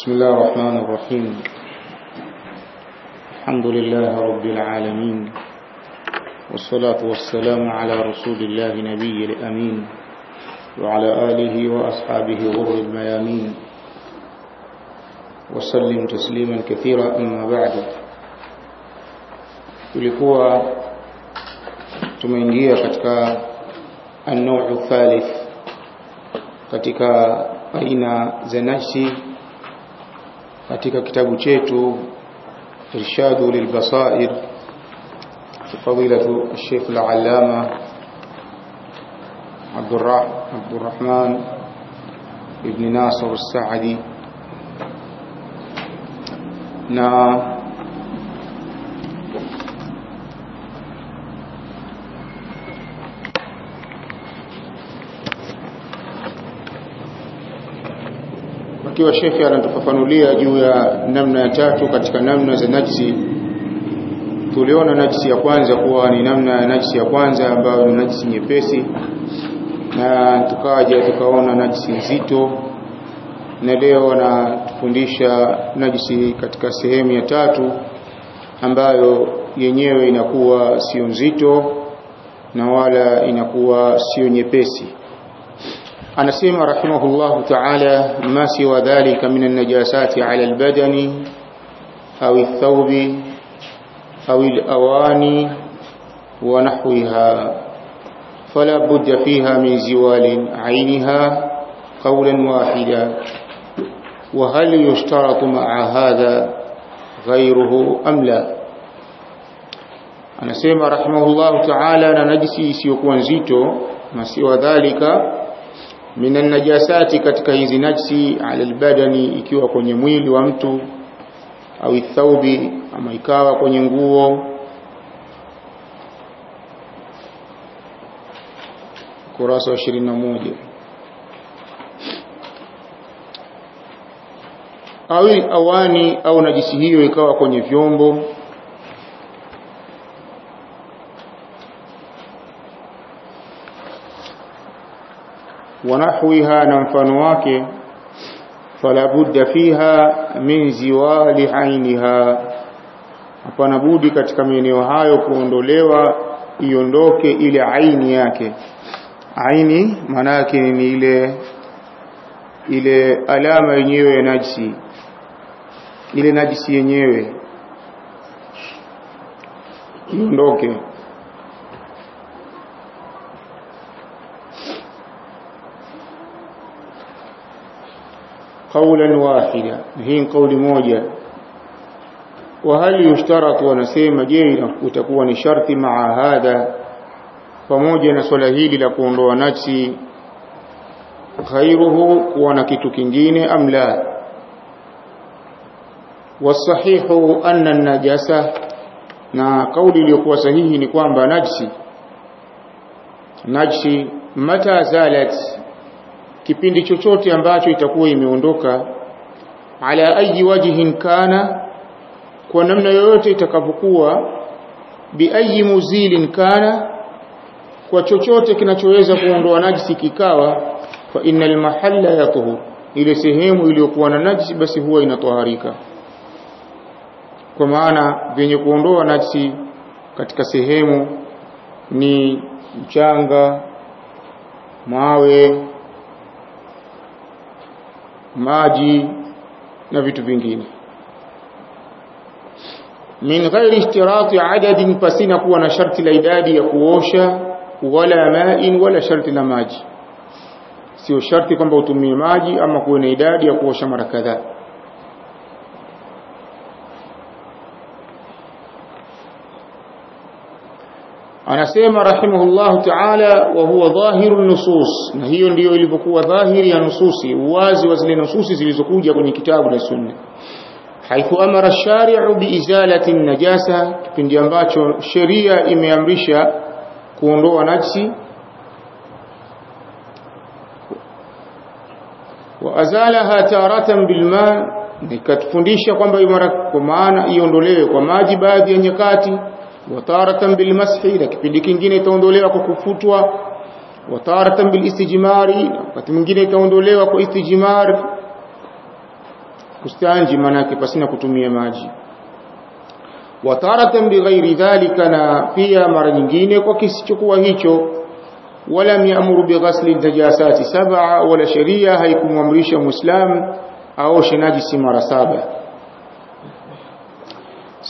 بسم الله الرحمن الرحيم. الحمد لله رب العالمين والصلاة والسلام على رسول الله نبي الأمين وعلى آله وأصحابه غر الميامين. وسلم تسليما كثيرا أما بعد. Tulikuwa tumeingia katika an-naw'u thalith katika za nafsi katika kitabu chetu irshadu lilbasair fadilatu الشيخ العلامة عبد عبد الرحمن ابن ناصر السعدي na akiwa shekhe anatufafanulia juu ya namna ya tatu katika namna za najisi. Tuliona najisi ya kwanza kuwa ni namna ya najisi ya kwanza ambayo ni najisi nyepesi. Na tukaja tukaona najisi nzito. Na leo anatufundisha najisi katika sehemu ya tatu ambayo yenyewe inakuwa sio nzito na wala inakuwa sio nyepesi أنا سيما رحمه الله تعالى ما سوى ذلك من النجاسات على البدن أو الثوب أو الأواني ونحوها. فلا بد فيها من زوال عينها قولا واحدا. وهل يشترط مع هذا غيره أم لا؟ أنا سيما رحمه الله تعالى أنا نجسي سيكون زيتو. ما سوى ذلك minan najasati katika hizi najsi ala albadani ikiwa kwenye mwili wa mtu au thaubi ama ikawa kwenye nguo. Kurasa wa 21 au awani au najisi hiyo ikawa kwenye vyombo ونحوها na mfano wake fala budda fiha min ziwali ainiha hapana budi katika maeneo hayo kuondolewa iondoke ile aini yake aini maana yake ni ile ile alama yenyewe ya najisi ile najisi yenyewe iondoke qawlan wahida, hii kauli moja. Wa hal yushtaratu, wanasema je, utakuwa ni sharti maa hadha, pamoja na swala hili la kuondoa najsi, ghairuhu, kuwa na kitu kingine, am la? Wasahihu anna najasa, na kauli iliyokuwa sahihi ni kwamba najsi najsi mata zalat kipindi chochote ambacho itakuwa imeondoka ala ayi wajhin kana kwa namna yoyote itakavyokuwa biayi muzilin kana kwa chochote kinachoweza kuondoa najisi kikawa fa innal mahalla yatuhur ile sehemu iliyokuwa na najisi basi huwa inatoharika kwa maana vyenye kuondoa najisi katika sehemu ni mchanga mawe maji na vitu vingine. Min ghairi ishtirati adadin pasina kuwa na sharti la idadi ya kuosha wala ma'in wala sharti la maji. Sio sharti kwamba utumie maji ama kuwe na idadi ya kuosha mara kadhaa anasema rahimahullahu ta'ala wa huwa dhahiru nusus. Na hiyo ndiyo ilivyokuwa dhahiri ya nususi uwazi wa zile nususi zilizokuja kwenye kitabu na sunna. Haithu amara shari'u biizalati najasa kipindi ambacho sheria imeamrisha kuondoa najisi. Wa azalaha taratan bilma nikatufundisha kwamba kwa maana iondolewe kwa maji baadhi ya nyakati wataratan bilmashi na kipindi kingine itaondolewa kwa kufutwa. Wataratan bilistijmari wakati mwingine itaondolewa kwa istijmar kustanji manake pasina kutumia maji. Wataratan bighairi dhalika na pia mara nyingine kwa kisichokuwa hicho. Wala yamuru bighasli najasati sab'a wala sheria haikumwamrisha muislam aoshe najisi mara saba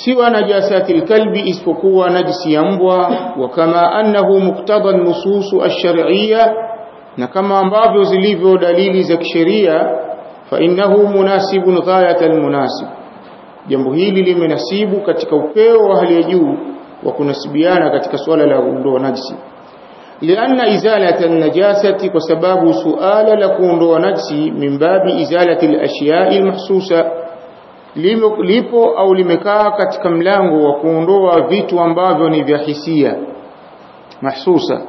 siwa najasati alkalbi isipokuwa najisi ya mbwa. Wa kama annahu muqtada nusus ash-shar'iyya na kama ambavyo zilivyo dalili za kisheria fa innahu munasibun ghayat almunasib jambo hili limenasibu katika upeo wa hali ya juu wa kunasibiana katika swala la kuondoa najisi. Lianna izalata an-najasati kwa sababu suala la kuondoa najisi min babi izalati al-ashiya'i al-mahsusa lipo au limekaa katika mlango wa kuondoa vitu ambavyo ni vya hisia mahsusa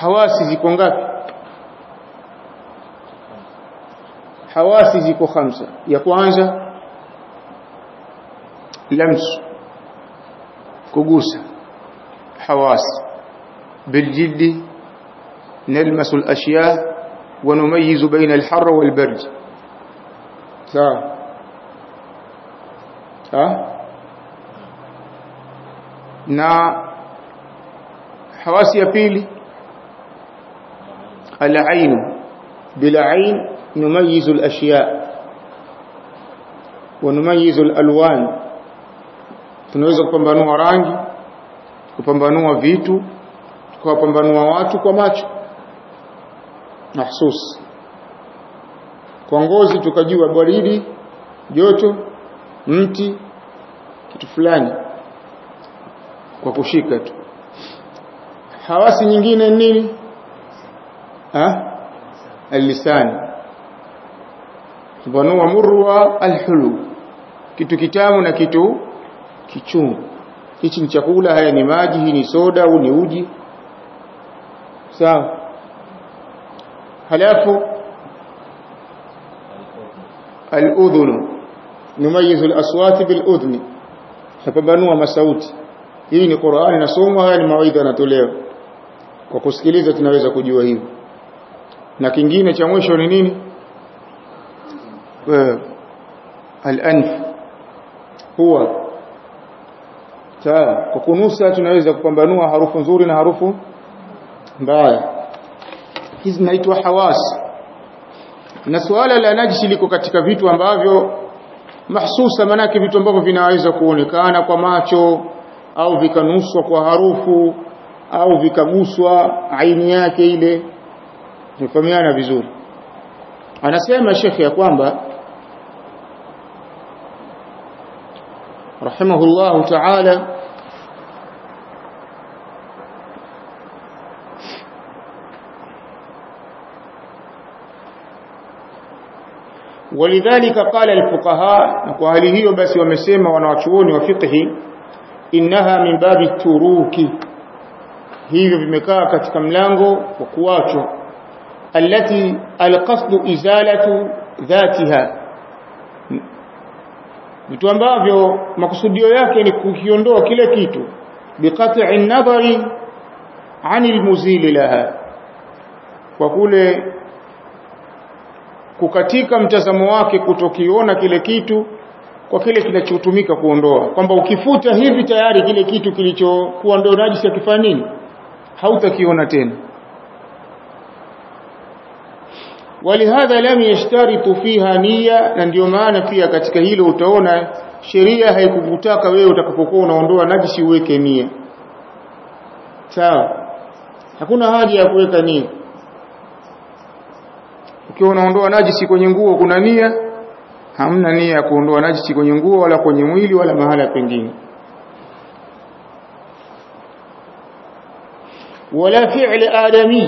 hawasi ziko ngapi hawasi ziko khamsa ya kwanza lamsu kugusa hawasi بالجد نلمس الأشياء ونميز بين الحر والبرد سواء ها na hawasi ya pili al-ain bila ain numayyizu al-ashya. Wa numayyizu al-alwan. Tunaweza kupambanua rangi kupambanua vitu kuwapambanua watu kwa macho. Mahsus. Kwa ngozi tukajua baridi joto mti kitu fulani kwa kushika tu. Hawasi nyingine nini ha? Alisani kubanua murwa alhulu. Kitu kitamu na kitu kichungu. Hichi ni chakula haya ni maji hii ni soda au ni uji. Sawa. Halafu al-udhun numayizu al-aswat bil-udhni tapabanua masauti. Hii ni Qur'ani nasomwa haya ni mawaidha yanatolewa. Kwa kusikiliza tunaweza kujua hivyo na kingine cha mwisho ni nini? Al-anf. Huwa taa. kwa kunusa tunaweza kupambanua harufu nzuri na harufu mbaya. Hizi zinaitwa hawasi na suala la najisi liko katika vitu ambavyo mahsusa manake vitu ambavyo vinaweza kuonekana kwa macho au vikanuswa kwa harufu au vikaguswa aini yake ile. Tufahamiana vizuri. Anasema shekhe ya kwamba rahimahullahu ta'ala walidhalika qala alfuqaha na kwa hali hiyo basi wamesema wanawachuoni wa fiqhi innaha min babi turuki. Hivyo vimekaa katika mlango wa kuachwa. Allati alqasdu izalatu dhatiha. Vitu ambavyo makusudio yake ni kukiondoa kile kitu. Biqat'i nadhari anil muzili laha. Kwa kule kukatika mtazamo wake kutokiona kile kitu kwa kile kinachotumika kuondoa. Kwamba ukifuta hivi tayari kile kitu kilichokuwa ndio najisi akifanya nini? Hautakiona tena. Walihadha lam yashtaritu fiha niyya na ndio maana pia katika hilo utaona sheria haikukutaka wewe utakapokuwa unaondoa najisi uweke nia sawa. Hakuna haja ya kuweka nia ukiwa unaondoa najisi kwenye nguo kuna nia. Hamna nia ya kuondoa najisi kwenye nguo wala kwenye mwili wala mahala pengine. Wala fi'l adami.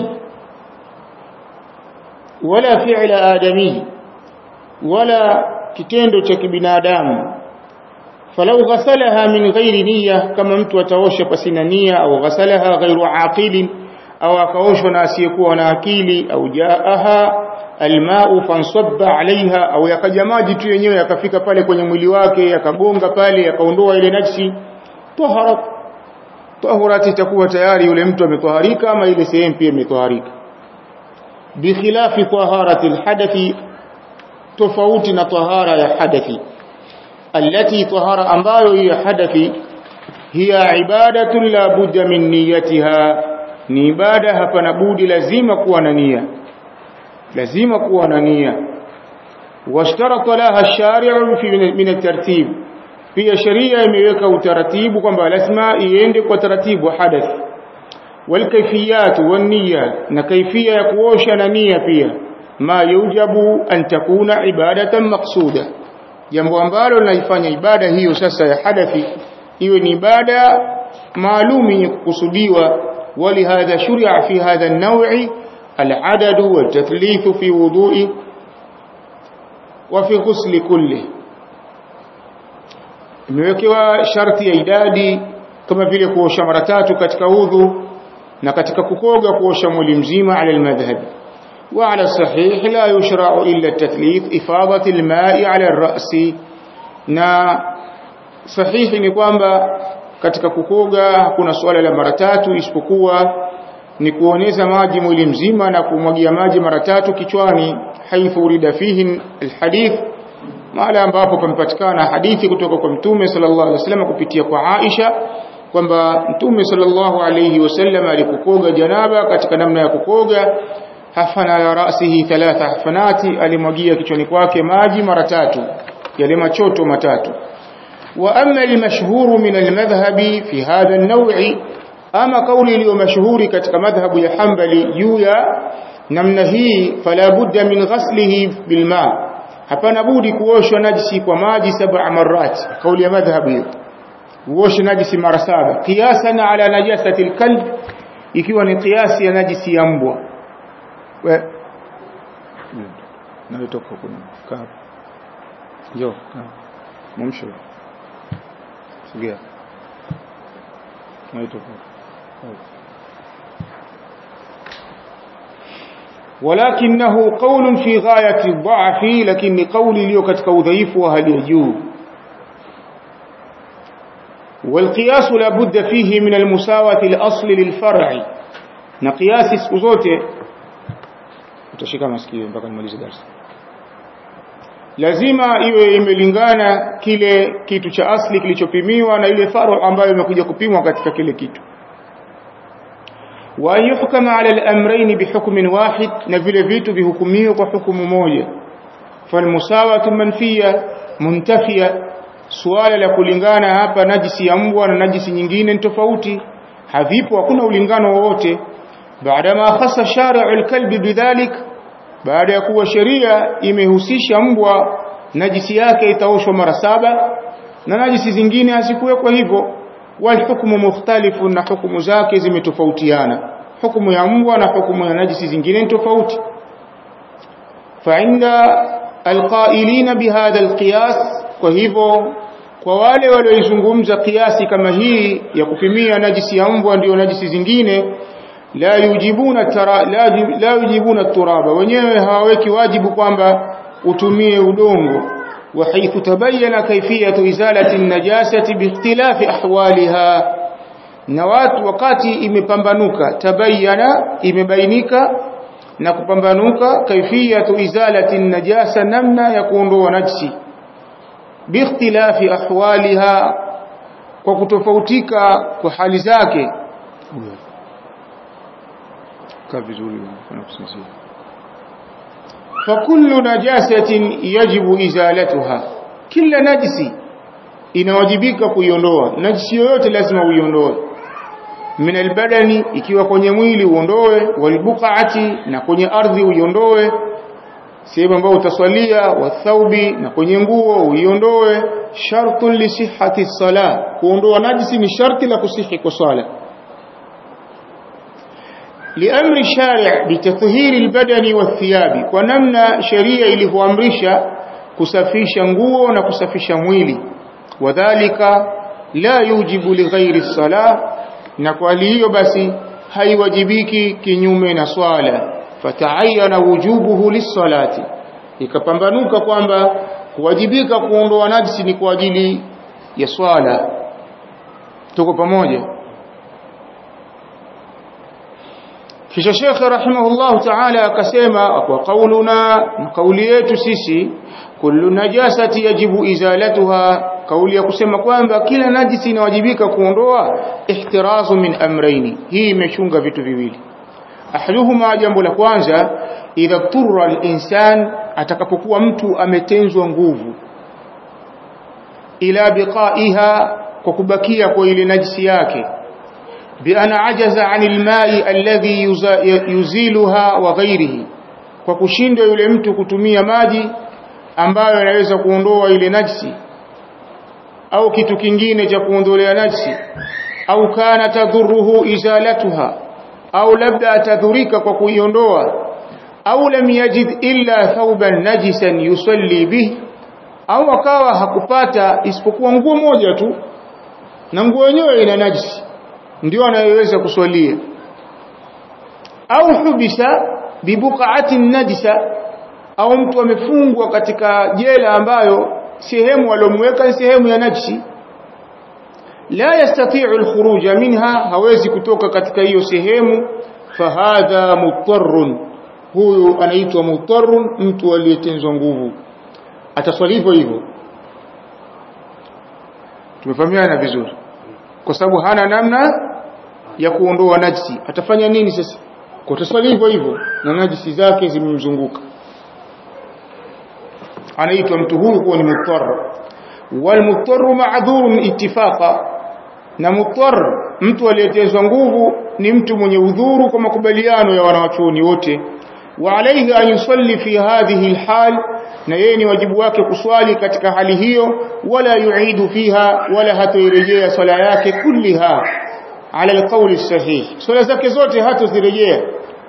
Wala fi'l adami. Wala kitendo cha kibinadamu. Falau ghasalaha min ghairi niyya kama mtu ataosha pasina nia au ghasalaha ghairu aqilin au akaoshwa na asiyekuwa na akili au jaaha almau fansabba alaiha au yakaja maji tu yenyewe yakafika pale kwenye mwili wake yakagonga pale yakaondoa ile najsi, taharat taharat itakuwa tayari yule mtu ametoharika ama ile sehemu pia imetoharika bikhilafi taharati alhadathi tofauti na tahara ya hadathi. Allati tahara ambayo ya hadathi hiya ibadatu la budda min niyatiha. Ni ibada hapana budi lazima kuwa na nia لازم اكو انانيا واشترط لها الشارع في من الترتيب. في شريعة يميئك الترتيب كما لازم ييندي كترتيب حدث والكيفيات والنية. كيفية يكوش انانيا فيها. ما يوجب أن تكون عبادة مقصودة. جنب امبالو لايفاني عبادة هي ساسا حدث هي عبادة معلومة قصدية. ولهذا شرع في هذا النوع العدد والتثليث في وضوء وفي غسل كله imewekewa sharti ya idadi kama vile kuosha mara tatu katika udhu na katika kukoga kuosha mwili mzima ala almadhhab wa ala sahih la yushra'u illa at-tathlith ifadati al-ma'i ala ar-ra's na sahihi ni kwamba katika kukoga hakuna swala la mara tatu isipokuwa ni kuoneza maji mwili mzima na kumwagia maji mara tatu kichwani haithu urida fihi alhadith mahala ambapo pamepatikana hadithi kutoka kwa mtume sallallahu alaihi wasallam kupitia kwa Aisha kwamba mtume sallallahu alaihi wasallam alipokoga janaba katika namna ya kukoga hafana ala rasihi thalatha hafanati alimwagia kichwani kwake maji mara tatu yale machoto matatu. Wa amma almashhur min almadhhabi fi hadha an-naw'i ama kauli iliyo mashuhuri katika madhhabu ya Hanbali juu ya namna hii fala budda min ghaslihi bilma hapana budi kuoshwa najisi kwa maji sab'a marat kauli ya madhhabu hiyo. Uoshe najisi mara saba. Qiyasan ala najasati alkalb ikiwa ni qiyasi ya najisi ya mbwa. Nalitoka kuna kaa njoo kaa sogea. Nalitoka ولكنه قول في غاية الضعف لكن قولي ليو katika udhaifu wa hali ya juu والقياس لا بد فيه من المساواة الأصل للفرع na kiasi siku zote utashika masikio mpaka nimalize darasa lazima iwe imelingana kile kitu cha asli kilichopimiwa na ile faru ambayo imekuja kupimwa katika kile kitu wa yuhkama ala al-amrayn bihukmin wahid na vile vitu vihukumiwe kwa hukumu moja. Falmusawatu manfiya muntafiya suala la kulingana hapa najisi ya mbwa na najisi nyingine ni tofauti. Havipo hakuna ulingano wowote. Baada ma khassa shari'u al-kalb bidhalik baada ya kuwa sheria imehusisha mbwa najisi yake itaoshwa mara saba na najisi zingine hazikuwekwa hivyo wal hukmu mukhtalifu na hukumu zake zimetofautiana. Hukumu ya mbwa na hukumu ya najisi zingine ni tofauti. Fa inda alqailina bihadha alqiyas kwa hivyo kwa wale walioizungumza kiasi kama hii ya kupimia najisi ya mbwa ndio najisi zingine la yujibuna tara, la, la yujibuna turaba. Wenyewe hawaweki wajibu kwamba utumie udongo haythu tabayyana kayfiyatu izalati an-najasati biikhtilafi ahwaliha. Na watu wakati imepambanuka tabayana imebainika na kupambanuka kaifiyatu izalati an-najasa namna ya kuondoa najsi biikhtilafi ahwaliha kwa kutofautika kwa hali zake. Kaa vizuri fakullu najasatin yajibu izalatuha kila najisi inawajibika kuiondoa. Najisi yoyote lazima uiondoe. min albadani ikiwa kwenye mwili uondoe. walbuqati na kwenye ardhi uiondoe. Sehemu ambayo utaswalia wathaubi na kwenye nguo uiondoe. Shartun lisihhati sala kuondoa najisi ni sharti la kusihi kwa swala liamri shari' bitathhiri albadani wathiyabi kwa namna sheria ilivyoamrisha kusafisha nguo na kusafisha mwili. Wadhalika la yujibu lighairi salah na kwa hiyo basi haiwajibiki kinyume na swala. Fataayyana wujubuhu lisalati ikapambanuka kwamba kuwajibika kuondoa najisi ni kwa ajili ya swala. Tuko pamoja. Kisha Sheikh rahimahullah ta'ala akasema kwa kauluna kauli yetu sisi kullu najasati yajibu izalatuha. Kauli ya kusema kwamba kila najisi inawajibika kuondoa ihtirazu min amraini hii imechunga vitu viwili. Ahaduhuma jambo la kwanza idha turra al-insan atakapokuwa mtu ametenzwa nguvu ila biqaiha kwa kubakia kwa ile najisi yake bi عجز عن الماء الذي يزيلها وغيره kwa kushindwa yule mtu kutumia maji ambayo yanaweza kuondoa ile najisi au kitu kingine cha kuondolea najisi au kana tadhuruhu izalatuha au labda atadhurika kwa kuiondoa au lam yajid illa thawban najisan yusalli bih au akawa hakupata isipokuwa nguo moja tu na nguo yenyewe ina najisi ndio anayeweza kuswalia. Au hubisa bibuqatin najisa au mtu amefungwa katika jela ambayo sehemu alomweka ni sehemu ya najisi. La yastati'u al-khuruj minha hawezi kutoka katika hiyo sehemu. Fahadha mutarrun huyu anaitwa mutarrun mtu aliyetenzwa nguvu. Ataswali hivyo hivyo. Tumefahamiana vizuri kwa sababu hana namna ya kuondoa najisi. Atafanya nini sasa? Kwa taswali hivyo hivyo na najisi zake zimemzunguka. Anaitwa mtu huyu kuwa ni mutarr wal mutarr ma'dhurun ittifaqa. Na mutarr mtu aliyetezwa nguvu ni mtu mwenye udhuru kwa makubaliano ya wanawachuoni wote wa alayhi an yusalli fi hadhihi alhal na yeye ni wajibu wake kuswali katika hali hiyo wala yuidu fiha wala hatoirejea swala yake kulliha ala alqawli sahih swala zake zote hatozirejea.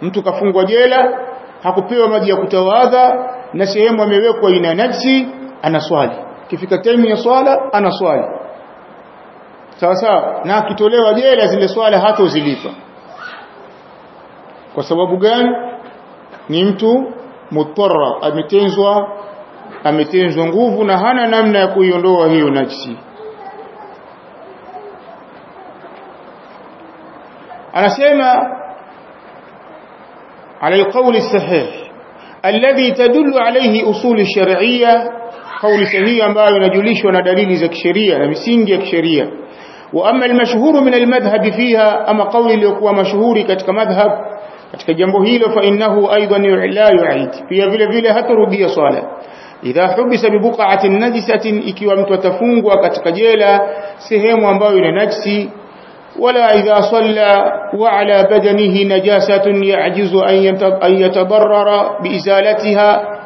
Mtu kafungwa jela hakupewa maji ya kutawadha na sehemu amewekwa ina najsi anaswali. Kifika time ya swala anaswali. Sawa sawa. Na akitolewa jela zile swala hatozilipa. Kwa sababu gani ni mtu mutarra ametenzwa ametenzwa nguvu na hana namna ya kuiondoa hiyo najisi anasema على القول الصحيح الذي تدل عليه أصول الشرعية قول صحيح ambayo inajulishwa na dalili za kisheria na misingi ya kisheria واما المشهور من المذهب فيها اما قول iliyokuwa mashuhuri katika madhhab katika jambo hilo fa innahu aidan la yuid. Pia vile vile hatarudia swala. Idha hubisa bi buqa'atin najisatin ikiwa mtu atafungwa katika jela sehemu ambayo ina najisi wala idha salla wa ala badanihi najasatun ya'jizu an yatadarrara bi izalatiha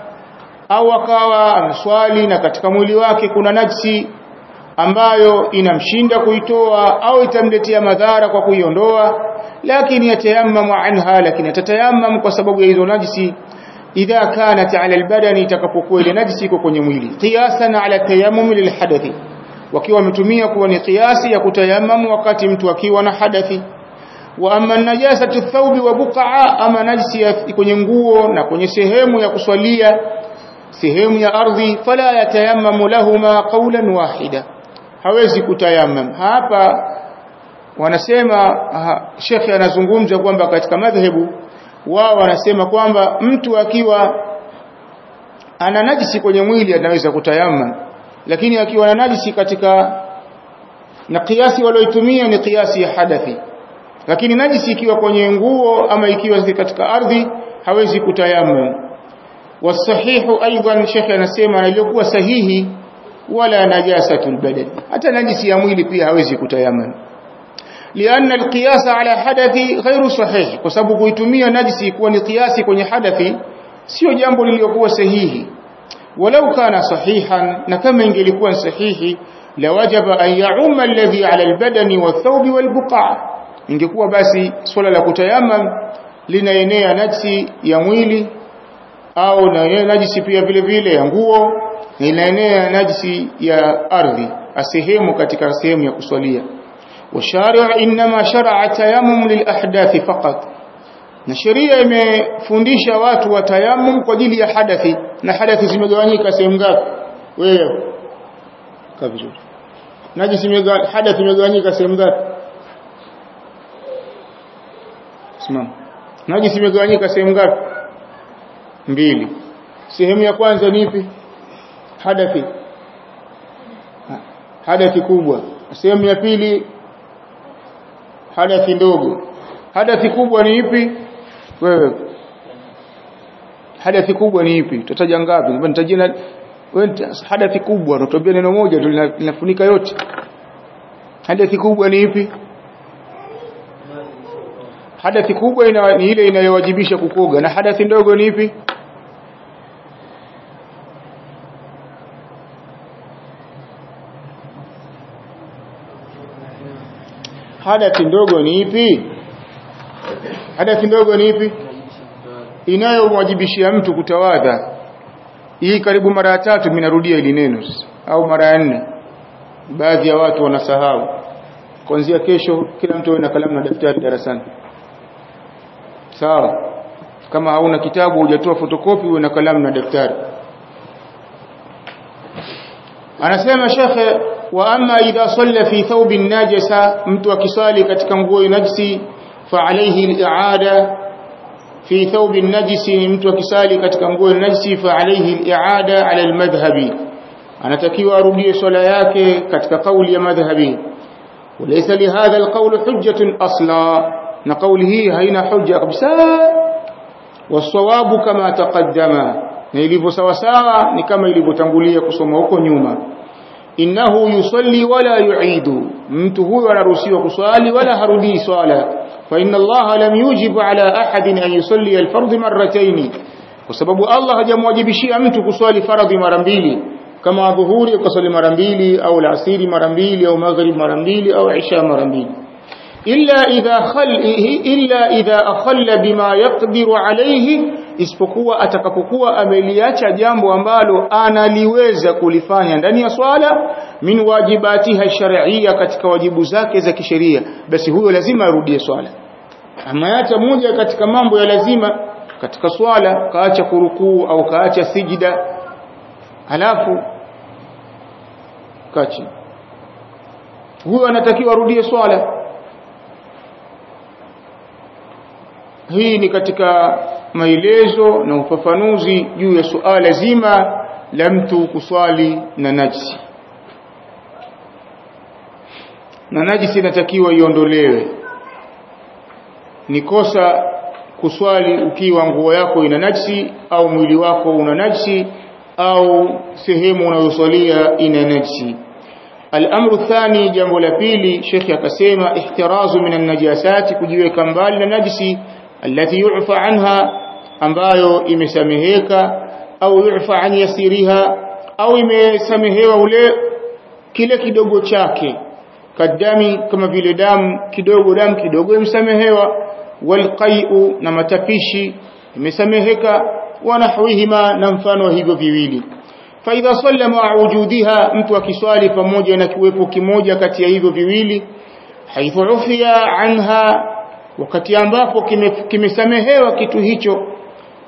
au akawa amswali na katika mwili wake kuna najisi ambayo inamshinda kuitoa au itamletea madhara kwa kuiondoa lakini yatayammamu anha lakini atatayammam kwa sababu ya hizo najisi. Idha kanat ala albadani itakapokuwa ile najisi iko kwenye mwili. Qiyasan ala tayammum lilhadathi wakiwa wametumia kuwa ni kiasi ya kutayammamu wakati mtu akiwa na hadathi. Wa amma najasatu thawbi wa buqa'a ama najisi kwenye nguo na kwenye sehemu ya kuswalia sehemu ya ardhi fala yatayammamu lahuma qawlan wahida hawezi kutayamam. Hapa wanasema shekhe anazungumza kwamba katika madhehebu wao wanasema kwamba mtu akiwa ana najisi kwenye mwili anaweza kutayamam. Lakini akiwa na najisi katika na kiasi walioitumia ni kiasi ya hadathi. Lakini najisi ikiwa kwenye nguo ama ikiwa katika ardhi hawezi kutayamam. Wasahihu aidan shekhe anasema iliyokuwa sahihi wala najasatul badal hata najisi ya mwili pia hawezi kutayamam. Lianna alqiyasa ala hadathi ghairu sahih kwa sababu kuitumia najisi kuwa ni kiasi kwenye hadathi sio jambo lililokuwa sahihi. Walau kana sahihan na kama ingelikuwa sahihi la wajaba an yaumma alladhi ala albadani wathawbi walbuqa ingekuwa basi swala la kutayamam linaenea najisi ya mwili au na najisi pia vile vile ya nguo inaenea najisi ya ardhi asehemu katika sehemu ya kuswalia washari'a inma shar'a tayammum lilahdathi faqat. Na sheria imefundisha watu wa tayammum kwa ajili ya hadathi na hadathi zimegawanyika sehemu ngapi? Wewe. Kabisa najisi hadathi imegawanyika sehemu ngapi? Simama. Najisi imegawanyika sehemu ngapi? Mbili. Sehemu ya kwanza ni ipi? Hadathi. Hadathi kubwa. Sehemu ya pili hadathi ndogo. Hadathi kubwa ni ipi? Wewe. Hadathi kubwa ni ipi? Tutataja ngapi? Nitajia hadathi kubwa tutambia neno moja tu linafunika yote. Hadathi kubwa ni ipi? Hadathi kubwa ina, ni ile inayowajibisha kukoga. Na hadathi ndogo ni ipi hadathi ndogo ni ipi? Hadathi ndogo ni ipi? Inayomwajibishia mtu kutawadha. Hii karibu mara ya tatu minarudia ili neno au mara ya nne. Baadhi ya watu wanasahau. Kuanzia kesho kila mtu awe na kalamu na daftari darasani. Sawa? Kama hauna kitabu hujatoa fotokopi uwe na kalamu na daftari. Anasema shekhe wa amma idha salla fi thawbin najisa mtu akisali katika nguo إذا fa alayhi al-i'ada fi thawbin najisi mtu akisali katika nguo النجس fa alayhi al-i'ada ala al-madhhabi anatakiwa arudie swala yake katika kauli ya madhhabi walaysa li hadha alqawl hujjatun asla na kauli hii haina hujja kabisa wasawabu kama taqaddama na ilivyo sawa sawa ni kama ilivyotangulia kusoma huko nyuma innahu yusalli wala yu'idu. Mtu huyo anaruhusiwa kuswali wala harudii swala. Fa inna Allah lam yujib ala ahadin an yusalli al-fardh marratayn. Kwa sababu Allah hajamwajibishia mtu kuswali faradhi mara mbili. Kama dhuhuri ukaswali mara mbili au alasiri mara mbili au maghrib mara mbili au isha mara mbili illa idha khalihi illa idha akhalla bima yaqdiru alayhi isipokuwa atakapokuwa ameliacha jambo ambalo analiweza kulifanya. Ndani ya swala min wajibatiha shar'iyya katika wajibu zake za kisheria basi huyo lazima arudie swala. Ameacha moja katika mambo ya lazima katika swala kaacha kurukuu au kaacha sijida halafu kachi huyo anatakiwa arudie swala hii ni katika maelezo na ufafanuzi juu ya suala zima la mtu kuswali na najisi na najisi inatakiwa iondolewe ni kosa kuswali ukiwa nguo yako ina najisi au mwili wako una najisi au sehemu unayoswalia ina najisi الامر الثاني jambo la pili shekhi akasema ihtirazu minan najasati kujiweka mbali na najisi allati yu'fa anha ambayo imesameheka au yu'fa an yasiriha au imesamehewa ule kile kidogo chake kadami kama vile damu kidogo damu kidogo imesamehewa walqai'u na matapishi imesameheka wanahwihima na mfano hivyo viwili faidha salla maa wujudiha mtu akiswali pamoja na kiwepo kimoja kati ya hivyo viwili haithu ufia anha wakati ambapo kimesamehewa kime kitu hicho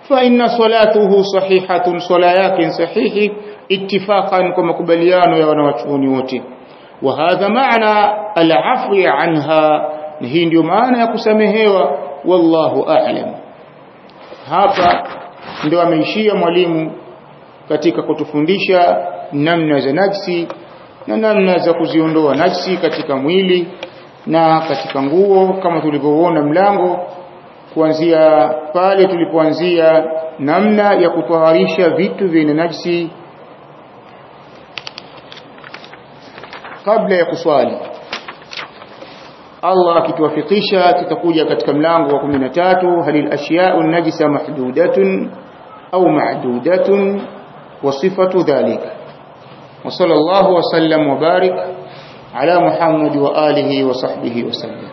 fa inna salatuhu sahihatun sala yake sahihi ittifaqan kwa makubaliano ya wanawachuoni wote. Wa hadha maana al-afwi anha hii ndio maana ya kusamehewa wallahu a'lam. Hapa ndio ameishia mwalimu katika kutufundisha namna za najsi na namna za kuziondoa najsi katika mwili na katika nguo kama tulivyoona mlango kuanzia pale tulipoanzia namna ya kutaharisha vitu vyenye najisi kabla ya kuswali. Allah akituwafikisha tutakuja katika mlango wa 13 halil ashya'u najisa mahdudatun au ma'dudatun wa sifatu dhalika. Wa sallallahu wa sallam wa barik على محمد وآله وصحبه وسلم.